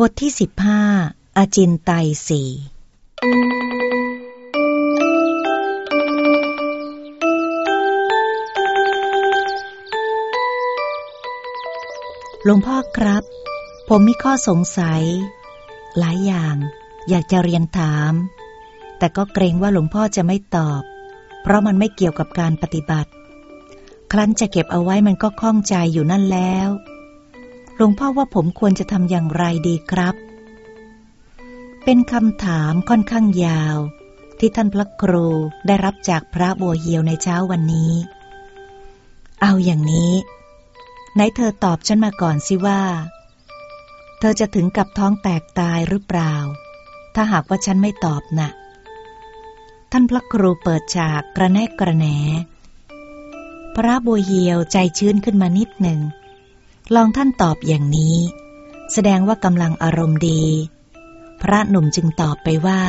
บทที่สิบห้าอาจินไตสี่หลวงพ่อครับ ผมมีข้อสงสัย หลายอย่าง อยากจะเรียนถาม แต่ก็เกรงว่าหลวงพ่อจะไม่ตอบ เพราะมันไม่เกี่ยวกับการปฏิบัติ ครั้นจะเก็บเอาไว้มันก็คล่องใจอยู่นั่นแล้ว หลวงพ่อว่าผมควรจะทำอย่างไรดีครับ เป็นคำถามค่อนข้างยาว ที่ท่านพระครูได้รับจากพระบัวเหียวในเช้าวันนี้ เอาอย่างนี้ ไหนเธอตอบฉันมาก่อนสิว่า เธอจะถึงกับท้องแตกตายหรือเปล่า ถ้าหากว่าฉันไม่ตอบนะ่ะ ท่านพระครูเปิดฉากกระแนกกระแหนพระบัวเหียวใจชื้นขึ้นมานิดหนึ่ง ลองท่านตอบอย่างนี้ แสดงว่ากำลังอารมณ์ดี พระหนุ่มจึงตอบไปว่า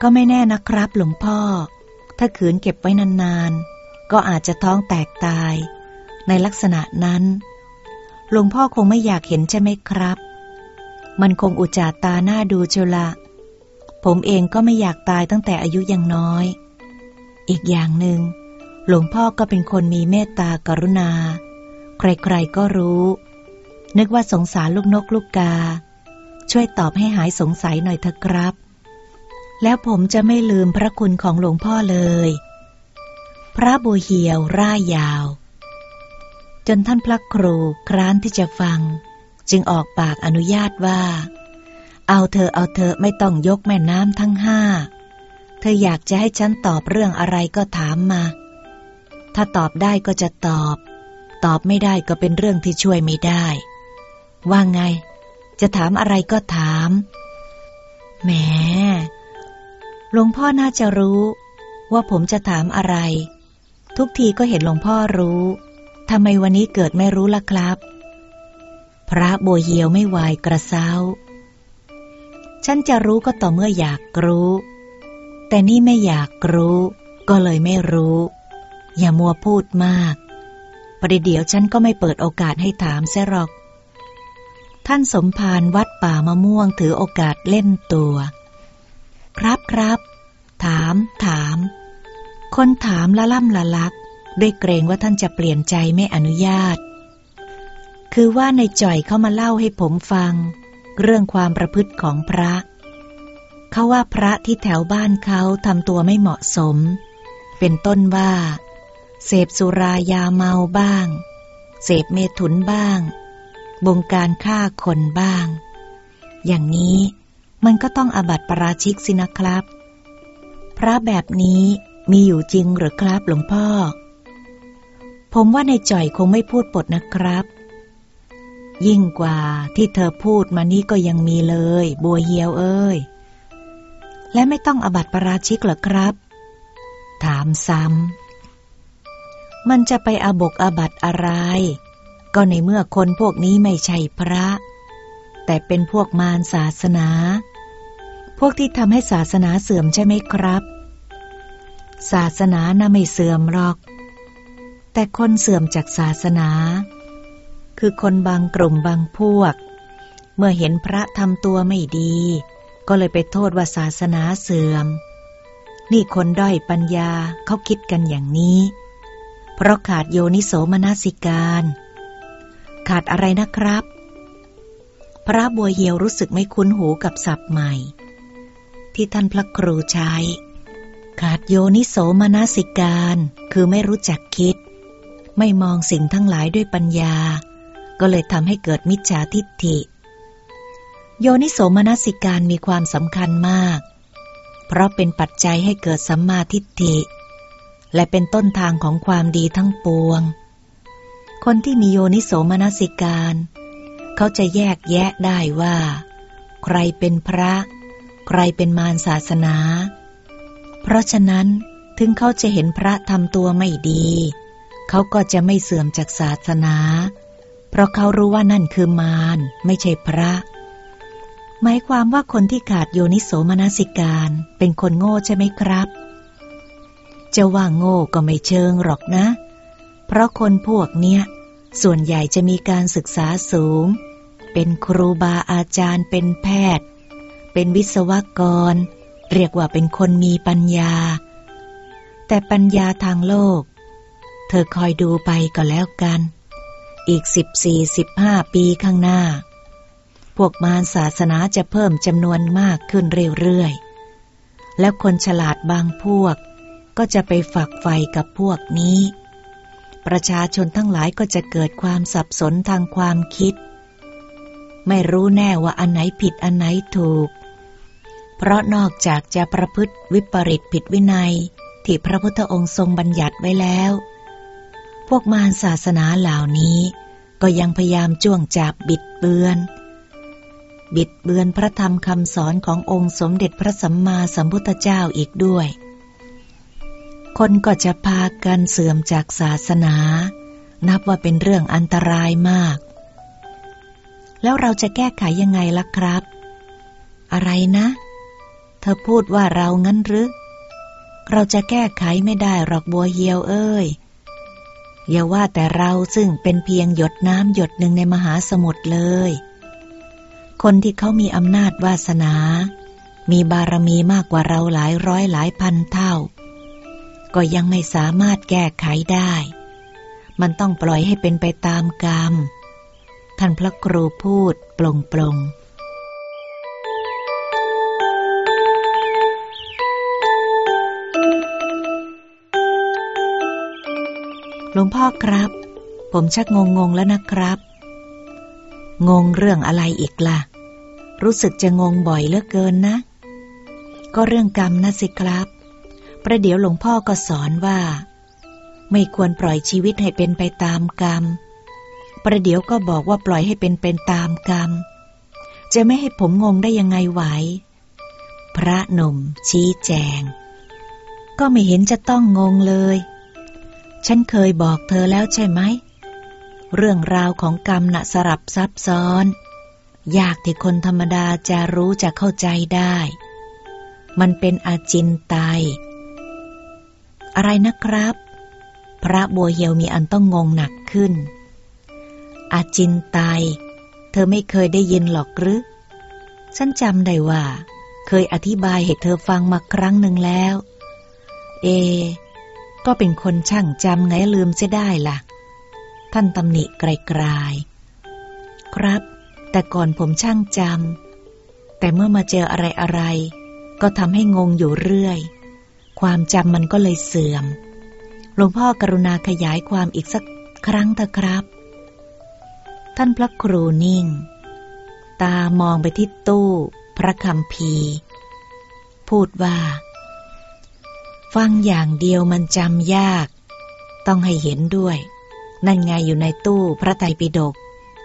ก็ไม่แน่นะครับหลวงพ่อ ถ้าขืนเก็บไว้นานๆ ก็อาจจะท้องแตกตาย ในลักษณะนั้น หลวงพ่อคงไม่อยากเห็นใช่ไหมครับ มันคงอุจจาตาหน้าดูเชละ ผมเองก็ไม่อยากตายตั้งแต่อายุยังน้อย อีกอย่างหนึง่งหลวงพ่อก็เป็นคนมีเมตตากรุณา ใครๆก็รู้ นึกว่าสงสารลูกนกลูกกา ช่วยตอบให้หายสงสัยหน่อยเถอะครับ แล้วผมจะไม่ลืมพระคุณของหลวงพ่อเลย พระบุเหียวร่ายยาว จนท่านพระครูคร้านที่จะฟัง จึงออกปากอนุญาตว่า เอาเธอเอาเธอไม่ต้องยกแม่น้ำทั้งห้า เธออยากจะให้ฉันตอบเรื่องอะไรก็ถามมา ถ้าตอบได้ก็จะตอบ ตอบไม่ได้ก็เป็นเรื่องที่ช่วยไม่ได้ ว่าไง จะถามอะไรก็ถาม แหม หลวงพ่อน่าจะรู้ ว่าผมจะถามอะไร ทุกทีก็เห็นหลวงพ่อรู้ทำไมวันนี้เกิดไม่รู้ล่ะครับ พระโบเยียวไม่วายกระเซ้า ฉันจะรู้ก็ต่อเมื่ออยากรู้ แต่นี่ไม่อยากรู้ ก็เลยไม่รู้ อย่ามัวพูดมาก ประเดี๋ยวฉันก็ไม่เปิดโอกาสให้ถามเสหรอก ท่านสมภารวัดป่ามะม่วงถือโอกาสเล่นตัว ครับครับ ถาม ถาม คนถามละล่ำละลัก ด้วยเกรงว่าท่านจะเปลี่ยนใจไม่อนุญาต คือว่าในจ่อยเขามาเล่าให้ผมฟัง เรื่องความประพฤติของพระ เขาว่าพระที่แถวบ้านเขาทำตัวไม่เหมาะสม เป็นต้นว่า เสพสุรายาเมาบ้าง เสพเมถุนบ้าง บงการฆ่าคนบ้าง อย่างนี้มันก็ต้องอบัติปราชิกสินะครับ พระแบบนี้มีอยู่จริงหรือครับหลวงพ่อ ผมว่าในจ่อยคงไม่พูดปดนะครับ ยิ่งกว่าที่เธอพูดมานี้ก็ยังมีเลย บัวเฮียวเอ้ย และไม่ต้องอบัติปราชิกหรอครับ ถามซ้ำ มันจะไปอาบกอบัตอะไร ก็ในเมื่อคนพวกนี้ไม่ใช่พระ แต่เป็นพวกมารศาสนา พวกที่ทำให้ศาสนาเสื่อมใช่ไหมครับ ศาสนาน่ะไม่เสื่อมหรอก แต่คนเสื่อมจากศาสนา คือคนบางกลุ่มบางพวก เมื่อเห็นพระทำตัวไม่ดี ก็เลยไปโทษว่าศาสนาเสื่อม นี่คนด้อยปัญญาเขาคิดกันอย่างนี้ เพราะขาดโยนิโสมนสิการ ขาดอะไรนะครับ พระบัวเหียวรู้สึกไม่คุ้นหูกับศัพท์ใหม่ ที่ท่านพระครูใช้ ขาดโยนิโสมนสิการ คือไม่รู้จักคิด ไม่มองสิ่งทั้งหลายด้วยปัญญา ก็เลยทำให้เกิดมิจฉาทิฏฐิ โยนิโสมนสิการมีความสำคัญมาก เพราะเป็นปัจจัยให้เกิดสัมมาทิฏฐิ และเป็นต้นทางของความดีทั้งปวง คนที่มีโยนิโสมนสิการ เขาจะแยกแยะได้ว่า ใครเป็นพระ ใครเป็นมารศาสนา เพราะฉะนั้นถึงเขาจะเห็นพระทำตัวไม่ดี เขาก็จะไม่เสื่อมจากศาสนา เพราะเขารู้ว่านั่นคือมารไม่ใช่พระ หมายความว่าคนที่ขาดโยนิโสมนสิการ เป็นคนโง่ใช่ไหมครับ จะว่าโง่ก็ไม่เชิงหรอกนะ เพราะคนพวกเนี้ย ส่วนใหญ่จะมีการศึกษาสูง เป็นครูบาอาจารย์เป็นแพทย์ เป็นวิศวกร เรียกว่าเป็นคนมีปัญญา แต่ปัญญาทางโลก เธอคอยดูไปก็แล้วกัน อีกสิบสี่สิบห้าปีข้างหน้า พวกมารศาสนาจะเพิ่มจำนวนมากขึ้นเรื่อยๆ แล้วคนฉลาดบางพวก ก็จะไปฝักใฝ่กับพวกนี้ ประชาชนทั้งหลายก็จะเกิดความสับสนทางความคิด ไม่รู้แน่ว่าอันไหนผิดอันไหนถูก เพราะนอกจากจะประพฤติวิปริตผิดวินัยที่พระพุทธองค์ทรงบัญญัติไว้แล้ว พวกมารศาสนาเหล่านี้ ก็ยังพยายามจ้วงจับบิดเบือน บิดเบือนพระธรรมคำสอนขององค์สมเด็จพระสัมมาสัมพุทธเจ้าอีกด้วย คนก็จะพากันเสื่อมจากศาสนา นับว่าเป็นเรื่องอันตรายมาก แล้วเราจะแก้ไขยังไงล่ะครับ อะไรนะ เธอพูดว่าเรางั้นหรือ เราจะแก้ไขไม่ได้หรอกบัวเหียวเอ้ย อย่าว่าแต่เราซึ่งเป็นเพียงหยดน้ำหยดหนึ่งในมหาสมุทรเลย คนที่เขามีอำนาจวาสนา มีบารมีมากกว่าเราหลายร้อยหลายพันเท่า ก็ยังไม่สามารถแก้ไขได้ มันต้องปล่อยให้เป็นไปตามกรรม ท่านพระครูพูดปลงปลงหลวงพ่อครับ ผมชักงงงแล้วนะครับ งงเรื่องอะไรอีกละ่ะ รู้สึกจะงงบ่อยเหลือเกินนะ ก็เรื่องกรรมนะสิครับ ประเดี๋ยวหลวงพ่อก็สอนว่า ไม่ควรปล่อยชีวิตให้เป็นไปตามกรรม ประเดี๋ยวก็บอกว่าปล่อยให้เป็นเป็นตามกรรม จะไม่ให้ผมงงได้ยังไงไหว พระหนุ่มชี้แจง ก็ไม่เห็นจะต้องงงเลย ฉันเคยบอกเธอแล้วใช่ไหม เรื่องราวของกรรมนะสลับซับซ้อน ยากที่คนธรรมดาจะรู้จะเข้าใจได้ มันเป็นอาจินไตย อะไรนะครับ พระบัวเหียวมีอันต้องงงหนักขึ้น อาจินไตเธอไม่เคยได้ยินหรอกหรือ ฉันจำได้ว่า เคยอธิบายให้เธอฟังมาครั้งหนึ่งแล้ว เอ ก็เป็นคนช่างจำไงลืมจะได้ละ่ะ ท่านตำหนิไกลๆ ครับ แต่ก่อนผมช่างจำแต่เมื่อมาเจออะไรอะไรก็ทำให้งงอยู่เรื่อย ความจำมันก็เลยเสื่อม หลวงพ่อกรุณาขยายความอีกสักครั้งเถอะครับ ท่านพระครูนิ่ง ตามองไปที่ตู้ พระคำพีพูดว่า ฟังอย่างเดียวมันจำยาก ต้องให้เห็นด้วย นั่นไงอยู่ในตู้พระไตรปิฎก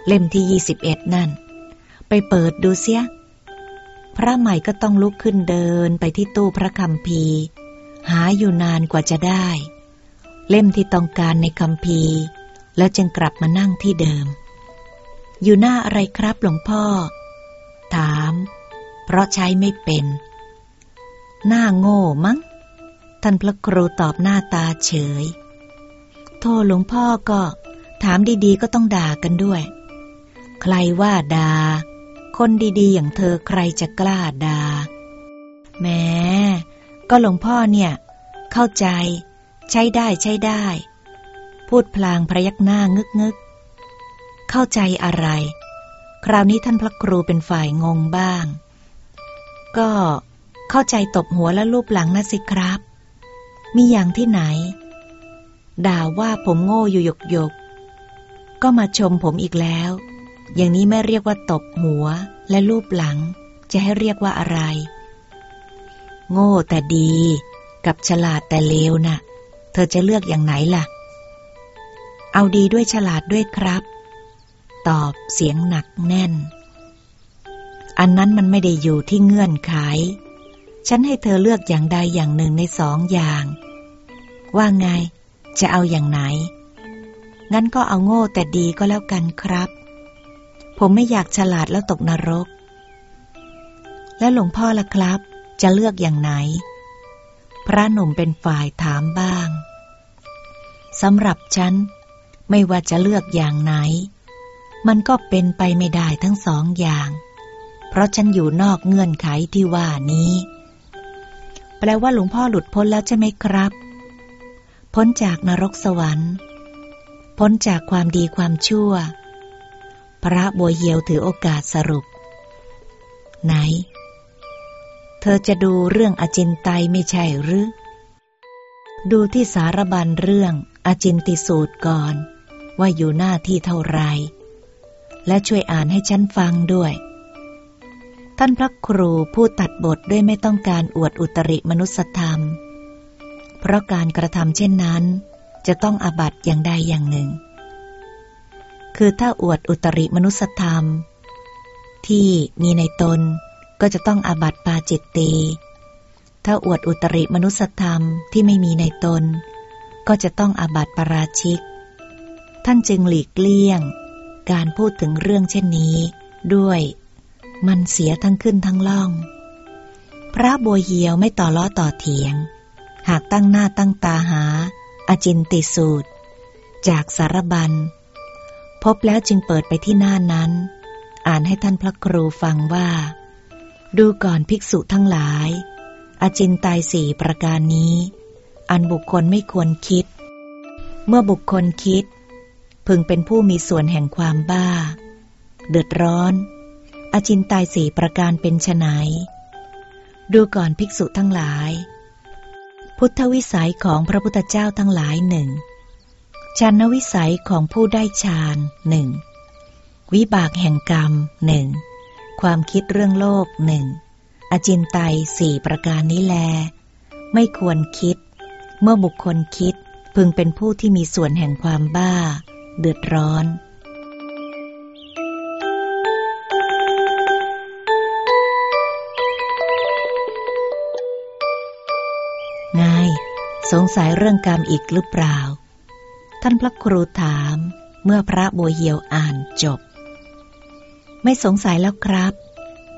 เล่มที่ยี่สิบเอ็ดนั่น ไปเปิดดูเสีย พระใหม่ก็ต้องลุกขึ้นเดินไปที่ตู้พระคำพี หาอยู่นานกว่าจะได้ เล่มที่ต้องการในคำพีแล้วจึงกลับมานั่งที่เดิม อยู่หน้าอะไรครับหลวงพ่อ ถาม เพราะใช้ไม่เป็น หน้าโง่มั้ง ท่านพระครูตอบหน้าตาเฉย โทษหลวงพ่อก็ ถามดีๆก็ต้องด่ากันด้วย ใครว่าดา่าคนดีๆอย่างเธอใครจะกล้าดา่าแม้ ก็หลวงพ่อเนี่ย เข้าใจ ใช้ได้ใช้ได้ พูดพลางพยักหน้างึกงึกเข้าใจอะไร คราวนี้ท่านพระครูเป็นฝ่ายงงบ้าง ก็เข้าใจตบหัวและรูปหลังนะสิครับ มีอย่างที่ไหน ด่าว่าผมโง่อยู่หยกหยกก็มาชมผมอีกแล้ว อย่างนี้ไม่เรียกว่าตบหัวและรูปหลัง จะให้เรียกว่าอะไร โง่แต่ดี กับฉลาดแต่เลวนะ่ะ เธอจะเลือกอย่างไหนล่ะ เอาดีด้วยฉลาดด้วยครับ ตอบเสียงหนักแน่น อันนั้นมันไม่ได้อยู่ที่เงื่อนไข ฉันให้เธอเลือกอย่างใดอย่างหนึ่งในสองอย่าง ว่าไง จะเอาอย่างไหน งั้นก็เอาโง่แต่ดีก็แล้วกันครับ ผมไม่อยากฉลาดแล้วตกนรก แล้วหลวงพ่อล่ะครับ จะเลือกอย่างไหน พระหนุ่มเป็นฝ่ายถามบ้างสำหรับฉัน ไม่ว่าจะเลือกอย่างไหน มันก็เป็นไปไม่ได้ทั้งสองอย่าง เพราะฉันอยู่นอกเงื่อนไขที่ว่านี้ แปลว่าหลวงพ่อหลุดพ้นแล้วใช่ไหมครับ พ้นจากนรกสวรรค์ พ้นจากความดีความชั่ว พระบัวเหียวถือโอกาสสรุป ไหน เธอจะดูเรื่องอจินไตไม่ใช่หรือ ดูที่สารบัญเรื่องอจินติสูตรก่อน ว่าอยู่หน้าที่เท่าไร และช่วยอ่านให้ฉันฟังด้วย ท่านพระครูพูดตัดบทด้วยไม่ต้องการอวดอุตริมนุสธรรม เพราะการกระทำเช่นนั้น จะต้องอาบัตอย่างใดอย่างหนึ่ง คือถ้าอวดอุตริมนุสธรรม ที่มีในตน ก็จะต้องอาบัติปาจิตตี ถ้าอวดอุตริมนุสธรรมที่ไม่มีในตน ก็จะต้องอาบัติปราชิก ท่านจึงหลีกเลี่ยง การพูดถึงเรื่องเช่นนี้ ด้วย มันเสียทั้งขึ้นทั้งล่อง พระบัวเหียวไม่ต่อล้อต่อเถียง หากตั้งหน้าตั้งตาหาอาจินติสูตร จากสารบัญพบแล้วจึงเปิดไปที่หน้านั้น อ่านให้ท่านพระครูฟังว่า ดูก่อนภิกษุทั้งหลายอาจินตายสี่ประการนี้ อันบุคคลไม่ควรคิด เมื่อบุคคลคิด พึงเป็นผู้มีส่วนแห่งความบ้า เดือดร้อน อจินตายสี่ประการเป็นไนดูก่อนภิกษุทั้งหลาย พุทธวิสัยของพระพุทธเจ้าทั้งหลายหนึ่งชานวิสัยของผู้ได้ฌานหนึ่งวิบากแห่งกรรมหนึ่ง ความคิดเรื่องโลกหนึ่งอจินไตยสี่ประการนี้แล ไม่ควรคิด เมื่อบุคคลคิดพึงเป็นผู้ที่มีส่วนแห่งความบ้า เดือดร้อนไงสงสัยเรื่องกรรมอีกหรือเปล่า ท่านพระครูถามเมื่อพระบัวเหียวอ่านจบ ไม่สงสัยแล้วครับ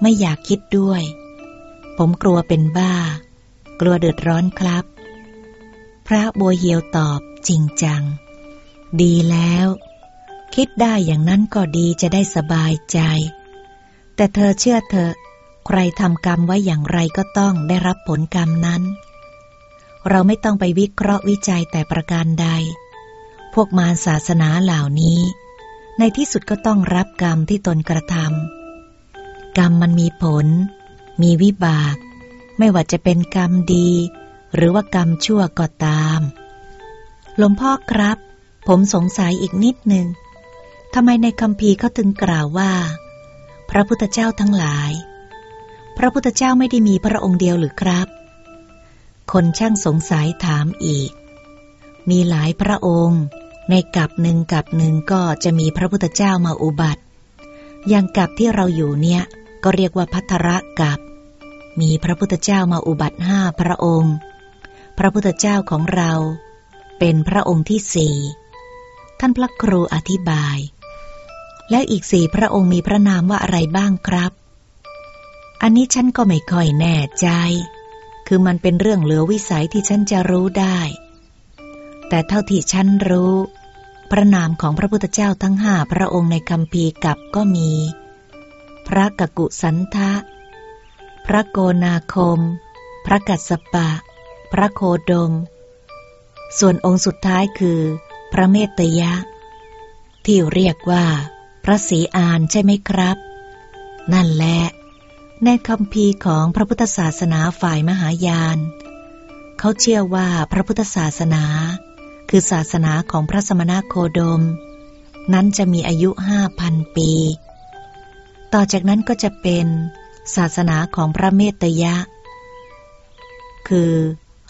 ไม่อยากคิดด้วย ผมกลัวเป็นบ้า กลัวเดือดร้อนครับ พระบัวเหียวตอบจริงจัง ดีแล้ว คิดได้อย่างนั้นก็ดีจะได้สบายใจ แต่เธอเชื่อเธอ ใครทำกรรมไว้อย่างไรก็ต้องได้รับผลกรรมนั้น เราไม่ต้องไปวิเคราะห์วิจัยแต่ประการใด พวกมารศาสนาเหล่านี้ ในที่สุดก็ต้องรับกรรมที่ตนกระทำกรรมมันมีผล มีวิบาก ไม่ว่าจะเป็นกรรมดี หรือว่ากรรมชั่วก็ตาม หลวงพ่อครับ ผมสงสัยอีกนิดหนึ่งทำไมในคำพีเขาถึงกล่าวว่า พระพุทธเจ้าทั้งหลาย พระพุทธเจ้าไม่ได้มีพระองค์เดียวหรือครับ คนช่างสงสัยถามอีก มีหลายพระองค์ ในกับหนึ่งกับหนึ่งก็จะมีพระพุทธเจ้ามาอุบัติ อย่างกับที่เราอยู่เนี่ย ก็เรียกว่าพัทระกับ มีพระพุทธเจ้ามาอุบัติห้าพระองค์ พระพุทธเจ้าของเรา เป็นพระองค์ที่สี่ท่านพระครูอธิบาย แล้วอีกสี่พระองค์มีพระนามว่าอะไรบ้างครับ อันนี้ฉันก็ไม่ค่อยแน่ใจ คือมันเป็นเรื่องเหลือวิสัยที่ฉันจะรู้ได้ แต่เท่าที่ฉันรู้ พระนามของพระพุทธเจ้าทั้งห้าพระองค์ในคำพีกับก็มี พระกกุสันทะ พระโกนาคม พระกัสสปะ พระโคดม ส่วนองค์สุดท้ายคือ พระเมตตยะ ที่เรียกว่า พระศรีอานใช่ไหมครับ นั่นแหละในคำพีของพระพุทธศาสนาฝ่ายมหายาน เขาเชื่อว่าพระพุทธศาสนา คือศาสนาของพระสมณโคดม นั้นจะมีอายุห้าพันปี ต่อจากนั้นก็จะเป็นศาสนาของพระเมตยะ คือ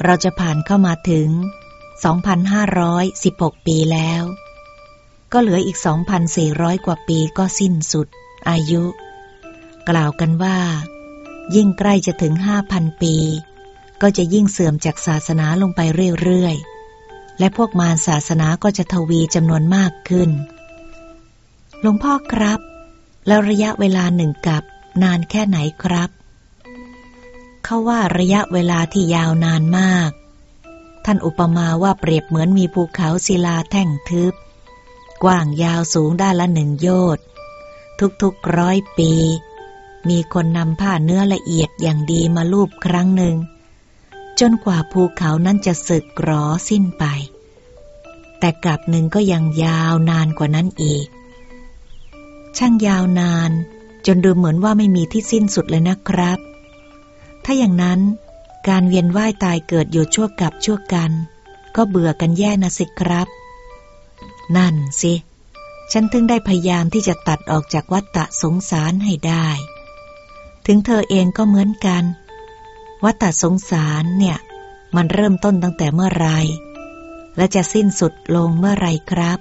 เราจะผ่านเข้ามาถึง 2,516 ปีแล้ว ก็เหลืออีก 2,400 กว่าปีก็สิ้นสุด อายุ กล่าวกันว่า ยิ่งใกล้จะถึง 5,000 ปี ก็จะยิ่งเสื่อมจากศาสนาลงไปเรื่อยๆ และพวกมารศาสนาก็จะทวีจำนวนมากขึ้น หลวงพ่อครับ แล้วระยะเวลาหนึ่งกับนานแค่ไหนครับ เขาว่าระยะเวลาที่ยาวนานมาก ท่านอุปมาว่าเปรียบเหมือนมีภูเขาศิลาแท่งทึบ กว้างยาวสูงด้านละหนึ่งโยชน์ทุกๆร้อยปี มีคนนำผ้าเนื้อละเอียดอย่างดีมาลูบครั้งหนึ่ง จนกว่าภูเขานั้นจะสึกกรอสิ้นไป แต่กลับหนึ่งก็ยังยาวนานกว่านั้นอีก ช่างยาวนาน จนดูเหมือนว่าไม่มีที่สิ้นสุดเลยนะครับ ถ้าอย่างนั้นการเวียนว่ายตายเกิดอยู่ชั่วกับชั่วกัน ก็เบื่อกันแย่นะสิครับ นั่นสิ ฉันถึงได้พยายามที่จะตัดออกจากวัฏฏะสงสารให้ได้ ถึงเธอเองก็เหมือนกัน วัฏสงสารเนี่ย มันเริ่มต้นตั้งแต่เมื่อไรและจะสิ้นสุดลงเมื่อไรครับ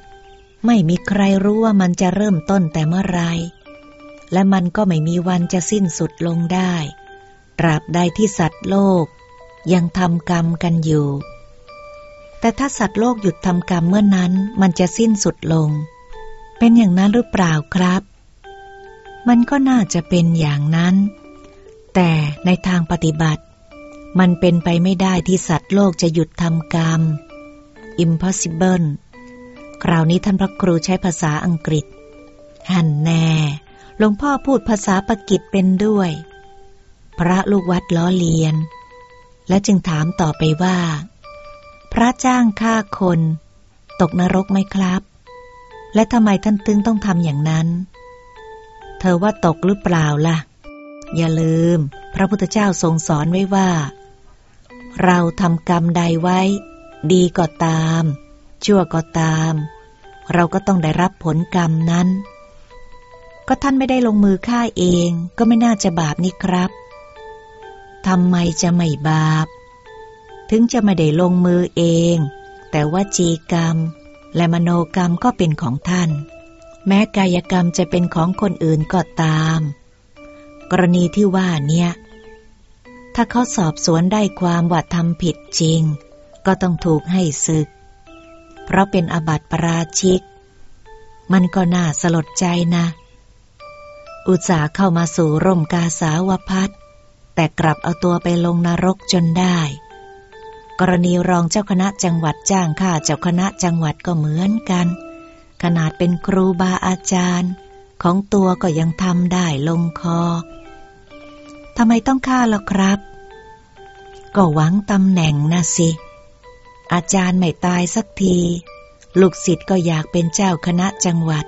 ไม่มีใครรู้ว่ามันจะเริ่มต้นแต่เมื่อไร และมันก็ไม่มีวันจะสิ้นสุดลงได้ ตราบใดที่สัตว์โลก ยังทำกรรมกันอยู่ แต่ถ้าสัตว์โลกหยุดทำกรรมเมื่อนั้นมันจะสิ้นสุดลง เป็นอย่างนั้นหรือเปล่าครับ มันก็น่าจะเป็นอย่างนั้น แต่ในทางปฏิบัติ มันเป็นไปไม่ได้ที่สัตว์โลกจะหยุดทำกรรม impossible คราวนี้ท่านพระครูใช้ภาษาอังกฤษ หันแน่ หลวงพ่อพูดภาษาปากิจเป็นด้วย พระลูกวัดล้อเลียน และจึงถามต่อไปว่า พระจ้างฆ่าคน ตกนรกไหมครับ และทำไมท่านตึงต้องทำอย่างนั้น เธอว่าตกหรือเปล่าล่ะ อย่าลืม พระพุทธเจ้าทรงสอนไว้ว่า เราทำกรรมใดไว้ ดีก็ตาม ชั่วก็ตาม เราก็ต้องได้รับผลกรรมนั้น ก็ท่านไม่ได้ลงมือฆ่าเองก็ไม่น่าจะบาปนี่ครับทำไมจะไม่บาป ถึงจะไม่ได้ลงมือเอง แต่ว่าจีกรรม และมโนกรรมก็เป็นของท่าน แม้กายกรรมจะเป็นของคนอื่นก็ตาม กรณีที่ว่าเนี่ย ถ้าเขาสอบสวนได้ความว่าทำผิดจริง ก็ต้องถูกให้ศึก เพราะเป็นอบัติปราชิก มันก็น่าสลดใจนะ อุตสาเข้ามาสู่ร่มกาสาวพัดแต่กลับเอาตัวไปลงนรกจนได้ กรณีรองเจ้าคณะจังหวัดจ้างข้าเจ้าคณะจังหวัดก็เหมือนกัน ขนาดเป็นครูบาอาจารย์ ของตัวก็ยังทำได้ลงคอ ทำไมต้องฆ่าล่ะครับ ก็หวังตำแหน่งนะสิ อาจารย์ไม่ตายสักที ลูกศิษย์ก็อยากเป็นเจ้าคณะจังหวัด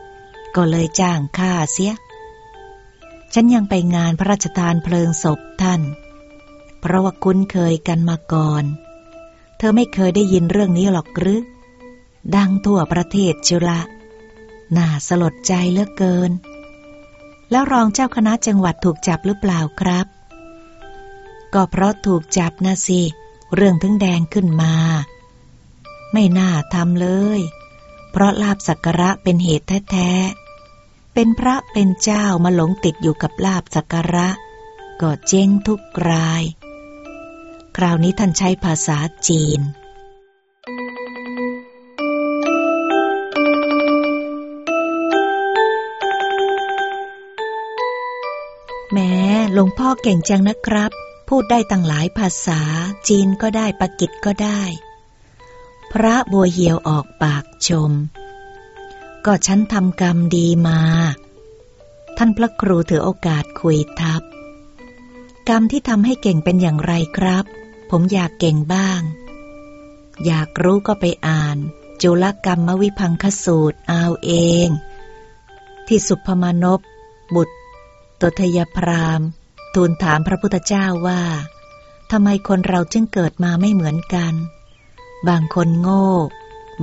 ก็เลยจ้างข้าเสีย ฉันยังไปงานพระราชทานเพลิงศพท่าน เพราะว่าคุ้นเคยกันมาก่อน เธอไม่เคยได้ยินเรื่องนี้หรอกหรือ ดังทั่วประเทศจุละน่าสลดใจเหลือเกินแล้วรองเจ้าคณะจังหวัดถูกจับหรือเปล่าครับ ก็เพราะถูกจับนะสิ เรื่องถึงแดงขึ้นมา ไม่น่าทำเลย เพราะลาบสักการะเป็นเหตุแท้เป็นพระเป็นเจ้ามาหลงติดอยู่กับลาบสักการะ ก็เจ๊งทุกราย คราวนี้ท่านใช้ภาษาจีนแม้หลวงพ่อเก่งจังนะครับ พูดได้ตั้งหลายภาษา จีนก็ได้ปากิจก็ได้ พระบัวเหียวออกปากชม ก็ฉันทำกรรมดีมา ท่านพระครูถือโอกาสคุยทับ กรรมที่ทำให้เก่งเป็นอย่างไรครับ ผมอยากเก่งบ้าง อยากรู้ก็ไปอ่าน จุลกรรมมวิพังคสูตรเอาเอง ที่สุภมานพบุตรตทยพราม ทูลถามพระพุทธเจ้าว่าทำไมคนเราจึงเกิดมาไม่เหมือนกัน บางคนโง่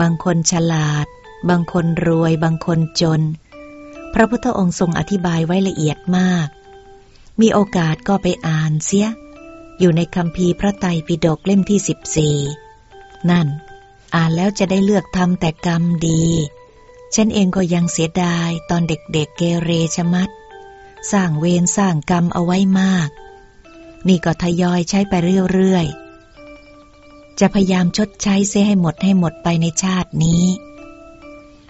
บางคนฉลาด บางคนรวย บางคนจน พระพุทธองค์ทรงอธิบายไว้ละเอียดมาก มีโอกาสก็ไปอ่านเสีย อยู่ในคำพีพระไตรปิฎกเล่มที่สิบสี่นั่น อ่านแล้วจะได้เลือกทำแต่กรรมดี ฉันเองก็ยังเสียดายตอนเด็กๆเเกเรชมัด สร้างเวรสร้างกรรมเอาไว้มาก นี่ก็ทยอยใช้ไปเรื่อยๆ จะพยายามชดใช้เสียให้หมดให้หมดไปในชาตินี้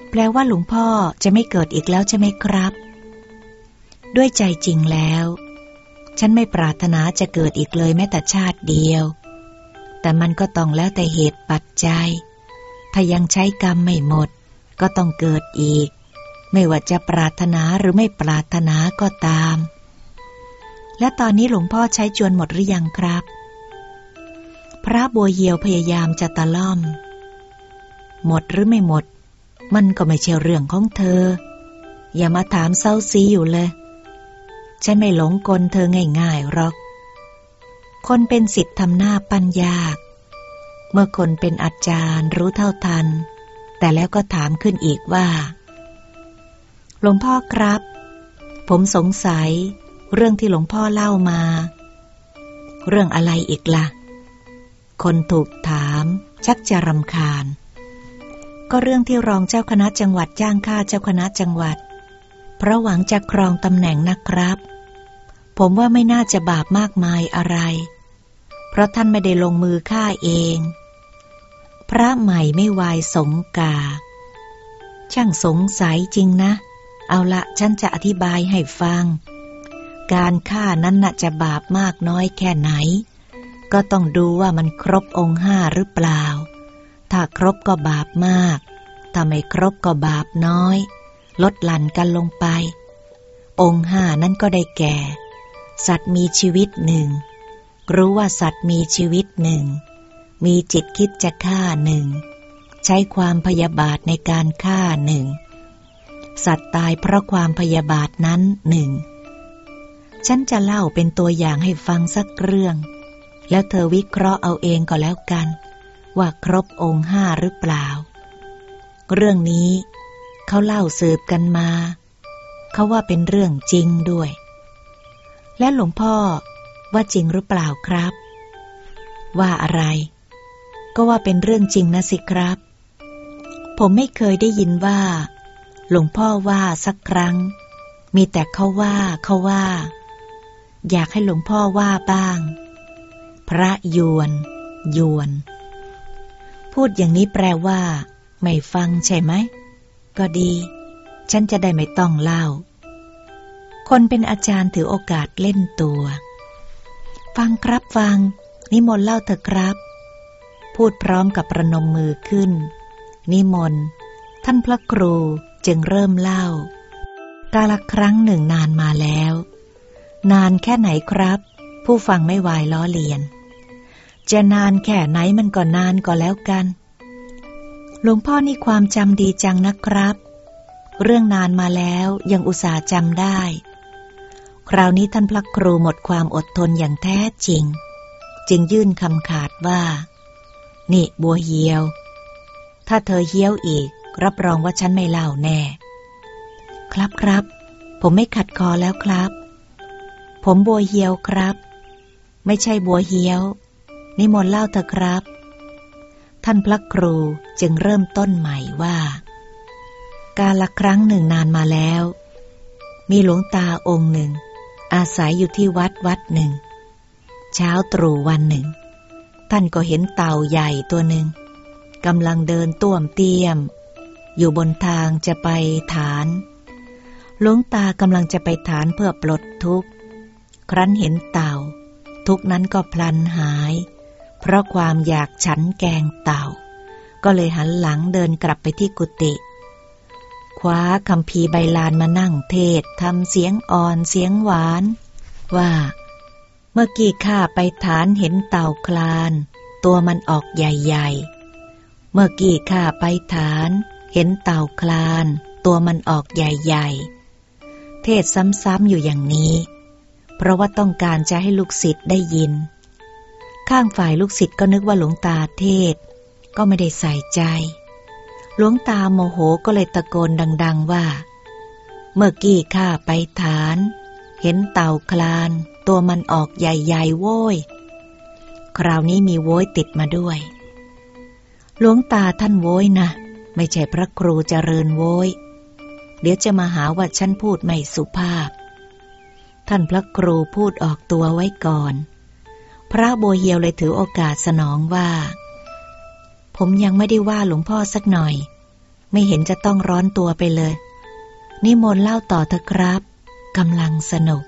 แปลว่าหลวงพ่อจะไม่เกิดอีกแล้วใช่ไหมครับ ด้วยใจจริงแล้ว ฉันไม่ปรารถนาจะเกิดอีกเลยแม้แต่ชาติเดียว แต่มันก็ต้องแล้วแต่เหตุปัจจัย ถ้ายังใช้กรรมไม่หมด ก็ต้องเกิดอีก ไม่ว่าจะปรารถนาหรือไม่ปรารถนาก็ตาม และตอนนี้หลวงพ่อใช้จวนหมดหรือยังครับ พระบัวเหียวพยายามจะตะล่อม หมดหรือไม่หมด มันก็ไม่ใช่เรื่องของเธอ อย่ามาถามเศร้าซีอยู่เลยฉันไม่หลงกลเธอง่ายๆหรอก คนเป็นสิทธิ์ทำหน้าปัญญาก เมื่อคนเป็นอาจารย์รู้เท่าทัน แต่แล้วก็ถามขึ้นอีกว่า หลวงพ่อครับ ผมสงสัย เรื่องที่หลวงพ่อเล่ามา เรื่องอะไรอีกละ่ะ คนถูกถาม ชักจะรำคาญ ก็เรื่องที่รองเจ้าคณะจังหวัดจ้างข้าเจ้าคณะจังหวัด เพราะหวังจะครองตำแหน่งนะครับ ผมว่าไม่น่าจะบาปมากมายอะไร เพราะท่านไม่ได้ลงมือฆ่าเอง พระใหม่ไม่วายสงกาช่างสงสัยจริงนะ เเอาละฉันจะอธิบายให้ฟัง การฆ่านั้นน่ะจะบาปมากน้อยแค่ไหน ก็ต้องดูว่ามันครบองค์ห้าหรือเปล่า ถ้าครบก็บาปมาก ถ้าไม่ครบก็บาปน้อย ลดหลั่นกันลงไป องค์ห้านั้นก็ได้แก่ สัตว์มีชีวิตหนึ่ง รู้ว่าสัตว์มีชีวิตหนึ่ง มีจิตคิดจะฆ่าหนึ่ง ใช้ความพยาบาทในการฆ่าหนึ่ง สัตว์ตายเพราะความพยาบาทนั้นหนึ่ง ฉันจะเล่าเป็นตัวอย่างให้ฟังสักเรื่อง แล้วเธอวิเคราะห์เอาเองก็แล้วกัน ว่าครบองค์ห้าหรือเปล่า เรื่องนี้เขาเล่าสืบกันมา เขาว่าเป็นเรื่องจริงด้วย และหลวงพ่อว่าจริงหรือเปล่าครับ ว่าอะไร ก็ว่าเป็นเรื่องจริงนะสิครับ ผมไม่เคยได้ยินว่า หลวงพ่อว่าสักครั้ง มีแต่เขาว่าเขาว่า อยากให้หลวงพ่อว่าบ้าง พระยวน ยวน พูดอย่างนี้แปลว่า ไม่ฟังใช่ไหม ก็ดี ฉันจะได้ไม่ต้องเล่า คนเป็นอาจารย์ถือโอกาสเล่นตัว ฟังครับฟัง นิมนต์เล่าเถอะครับ พูดพร้อมกับประนมมือขึ้น นิมนต์ท่านพระครู จึงเริ่มเล่า กาละครั้งหนึ่งนานมาแล้ว นานแค่ไหนครับ ผู้ฟังไม่วายล้อเลียน จะนานแค่ไหนมันก็นานก็แล้วกัน หลวงพ่อนี่ความจำดีจังนะครับ เรื่องนานมาแล้วยังอุตส่าห์จำได้ คราวนี้ท่านพระครูหมดความอดทนอย่างแท้จริง จึงยื่นคำขาดว่า นี่บัวเฮียวถ้าเธอเฮี้ยวอีก รับรองว่าฉันไม่เล่าแน่ ครับครับ ผมไม่ขัดคอแล้วครับ ผมบัวเฮียวครับ ไม่ใช่บัวเฮียว นิมนต์เล่าเถอะครับ ท่านพระครูจึงเริ่มต้นใหม่ว่า การละครั้งหนึ่งนานมาแล้ว มีหลวงตาองค์หนึ่ง อาศัยอยู่ที่วัดวัดหนึ่ง เช้าตรู่วันหนึ่ง ท่านก็เห็นเต่าใหญ่ตัวหนึ่งกำลังเดินต้วมเตี้ยม อยู่บนทางจะไปฐานหลวงตากำลังจะไปฐานเพื่อปลดทุกข์ ครั้นเห็นเต่า ทุกนั้นก็พลันหาย เพราะความอยากฉันแกงเต่า ก็เลยหันหลังเดินกลับไปที่กุฏิคว้าคำพีใบลานมานั่งเทศทำเสียงอ่อนเสียงหวาน ว่า เมื่อกี้ข้าไปฐานเห็นเต่าคลาน ตัวมันออกใหญ่ ๆ เมื่อกี้ข้าไปฐาน เห็นเต่าคลาน ตัวมันออกใหญ่ ๆ เทศซ้ำๆอยู่อย่างนี้ เพราะว่าต้องการจะให้ลูกศิษย์ได้ยิน ข้างฝ่ายลูกศิษย์ก็นึกว่าหลวงตาเทศ ก็ไม่ได้ใส่ใจ หลวงตาโมโหก็เลยตะโกนดัง ๆว่า เมื่อกี้ข้าไปฐาน เห็นเต่าคลาน ตัวมันออกใหญ่ๆโว้ย คราวนี้มีโว้ยติดมาด้วยหลวงตาท่านโว้ยนะ ไม่ใช่พระครูเจริญโว้ย เดี๋ยวจะมาหาว่าฉันพูดไม่สุภาพ ท่านพระครูพูดออกตัวไว้ก่อน พระโบเฮียวเลยถือโอกาสสนองว่า ผมยังไม่ได้ว่าหลวงพ่อสักหน่อย ไม่เห็นจะต้องร้อนตัวไปเลย นิมนต์เล่าต่อเถอะครับกำลังสนุก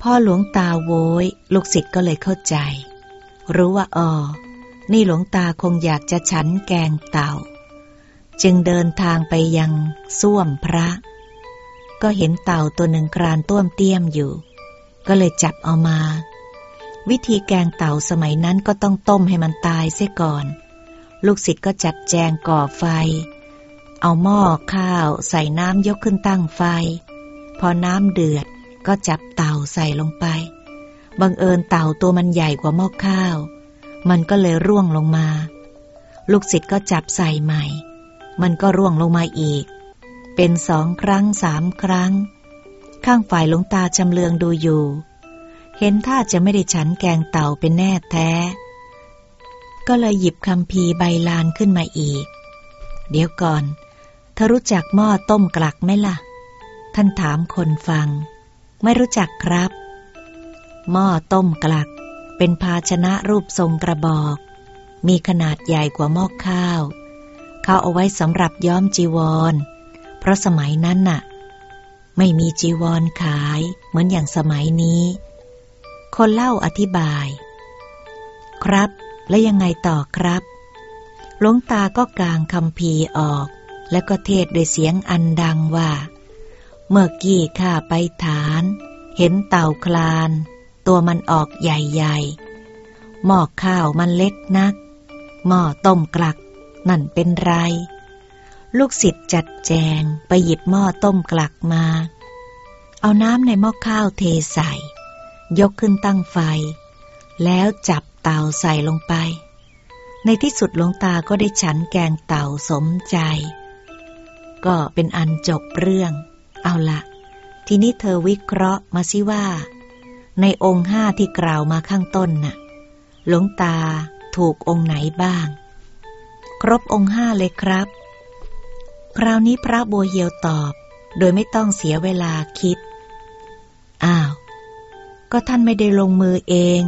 พ่อหลวงตาโวยลูกศิษย์ก็เลยเข้าใจ รู้ว่าอ๋อนี่หลวงตาคงอยากจะฉันแกงเต่า จึงเดินทางไปยังส้วมพระ ก็เห็นเต่าตัวหนึ่งครานต้วมเตี้ยมอยู่ ก็เลยจับเอามา วิธีแกงเต่าสมัยนั้นก็ต้องต้มให้มันตายเสียก่อน ลูกศิษย์ก็จัดแจงก่อไฟ เอาหม้อข้าวใส่น้ำยกขึ้นตั้งไฟ พอน้ำเดือดก็จับเต่าใส่ลงไป บังเอิญเต่าตัวมันใหญ่กว่าหม้อข้าว มันก็เลยร่วงลงมา ลูกศิษย์ก็จับใส่ใหม่ มันก็ร่วงลงมาอีก เป็นสองครั้งสามครั้ง ข้างฝ่ายหลวงตาจำเลืองดูอยู่ เห็นท่าจะไม่ได้ฉันแกงเต่าเป็นแน่แท้ ก็เลยหยิบคำพีใบลานขึ้นมาอีก เดี๋ยวก่อนเธอรู้จักหม้อต้มกลักไหมล่ะ ท่านถามคนฟัง ไม่รู้จักครับ หม้อต้มกลัก เป็นภาชนะรูปทรงกระบอก มีขนาดใหญ่กว่าหม้อข้าว เขาเอาไว้สำหรับย้อมจีวร เพราะสมัยนั้นน่ะ ไม่มีจีวรขายเหมือนอย่างสมัยนี้ คนเล่าอธิบาย ครับและยังไงต่อครับ หลวงตาก็กางคำพีออก แล้วก็เทศด้วยเสียงอันดังว่า เมื่อกี้ข้าไปฐาน เห็นเต่าคลาน ตัวมันออกใหญ่ๆหม้อข้าวมันเล็กนัก หม้อต้มกลัก นั่นเป็นไร ลูกศิษย์จัดแจงไปหยิบหม้อต้มกลักมา เอาน้ำในหม้อข้าวเทใส่ ยกขึ้นตั้งไฟ แล้วจับเต่าใส่ลงไป ในที่สุดหลวงตาก็ได้ฉันแกงเต่าสมใจ ก็เป็นอันจบเรื่อง เอาละทีนี้เธอวิเคราะห์มาสิว่า ในองค์ห้าที่กล่าวมาข้างต้นน่ะ หลวงตาถูกองค์ไหนบ้าง ครบองค์ห้าเลยครับ คราวนี้พระบัวเหียวตอบ โดยไม่ต้องเสียเวลาคิด อ้าว ก็ท่านไม่ได้ลงมือเอง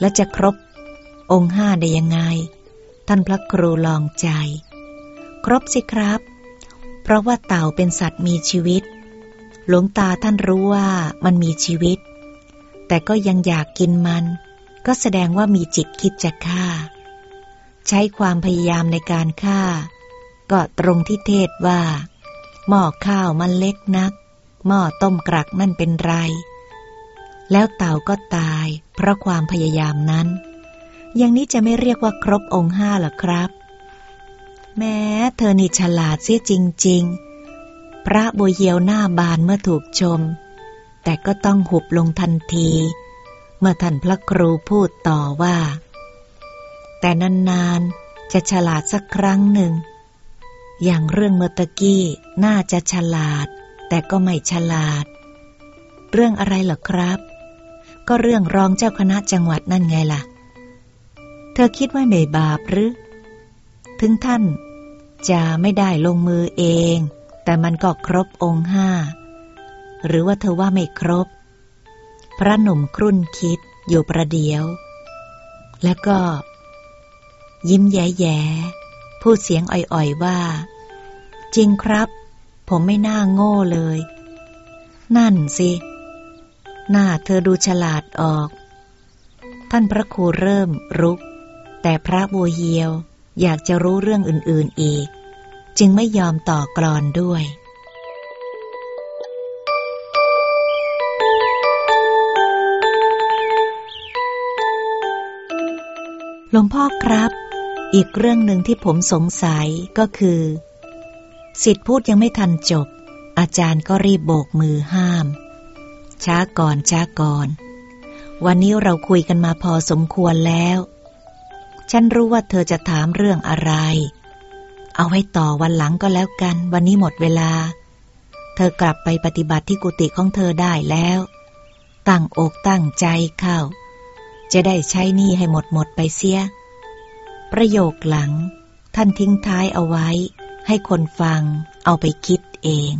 และจะครบ องค์ห้าได้ยังไง ท่านพระครูลองใจ ครบสิครับ เพราะว่าเต่าเป็นสัตว์มีชีวิต หลวงตาท่านรู้ว่ามันมีชีวิต แต่ก็ยังอยากกินมัน ก็แสดงว่ามีจิตคิดจะฆ่า ใช้ความพยายามในการฆ่า ก็ตรงที่เทศว่า หม้อข้าวมันเล็กนัก หม้อต้มกรักมันเป็นไร แล้วเต่าก็ตาย เพราะความพยายามนั้น อย่างนี้จะไม่เรียกว่าครบองค์ห้าหรอครับ แม้เธอนี่ฉลาดเสียจริง ๆ พระบัวเยียวหน้าบานเมื่อถูกชม แต่ก็ต้องหุบลงทันที เมื่อท่านพระครูพูดต่อว่า แต่นานๆ จะฉลาดสักครั้งหนึ่ง อย่างเรื่องเมตกี้น่าจะฉลาด แต่ก็ไม่ฉลาด เรื่องอะไรเหรอครับ ก็เรื่องรองเจ้าคณะจังหวัดนั่นไงล่ะ เธอคิดว่าไม่บาปหรือ ถึงท่าน จะไม่ได้ลงมือเอง แต่มันก็ครบองค์ห้า หรือว่าเธอว่าไม่ครบ พระหนุ่มครุ่นคิดอยู่ประเดียว แล้วก็ ยิ้มแย่ๆพูดเสียงอ่อยๆว่า จริงครับ ผมไม่น่าโง่เลย นั่นสิ หน้าเธอดูฉลาดออก ท่านพระครูเริ่มรุก แต่พระบัวเฮียวอยากจะรู้เรื่องอื่นๆอีก จึงไม่ยอมต่อกรอนด้วยหลวงพ่อครับ อีกเรื่องหนึ่งที่ผมสงสัยก็คือสิทธิพูดยังไม่ทันจบ อาจารย์ก็รีบโบกมือห้าม ช้าก่อนช้าก่อน วันนี้เราคุยกันมาพอสมควรแล้ว ฉันรู้ว่าเธอจะถามเรื่องอะไร เอาไว้ต่อวันหลังก็แล้วกัน วันนี้หมดเวลา เธอกลับไปปฏิบัติที่กุฏิของเธอได้แล้ว ตั้งอกตั้งใจเข้า จะได้ใช้หนี้ให้หมดหมดไปเสีย ประโยคหลัง ท่านทิ้งท้ายเอาไว้ ให้คนฟังเอาไปคิดเอง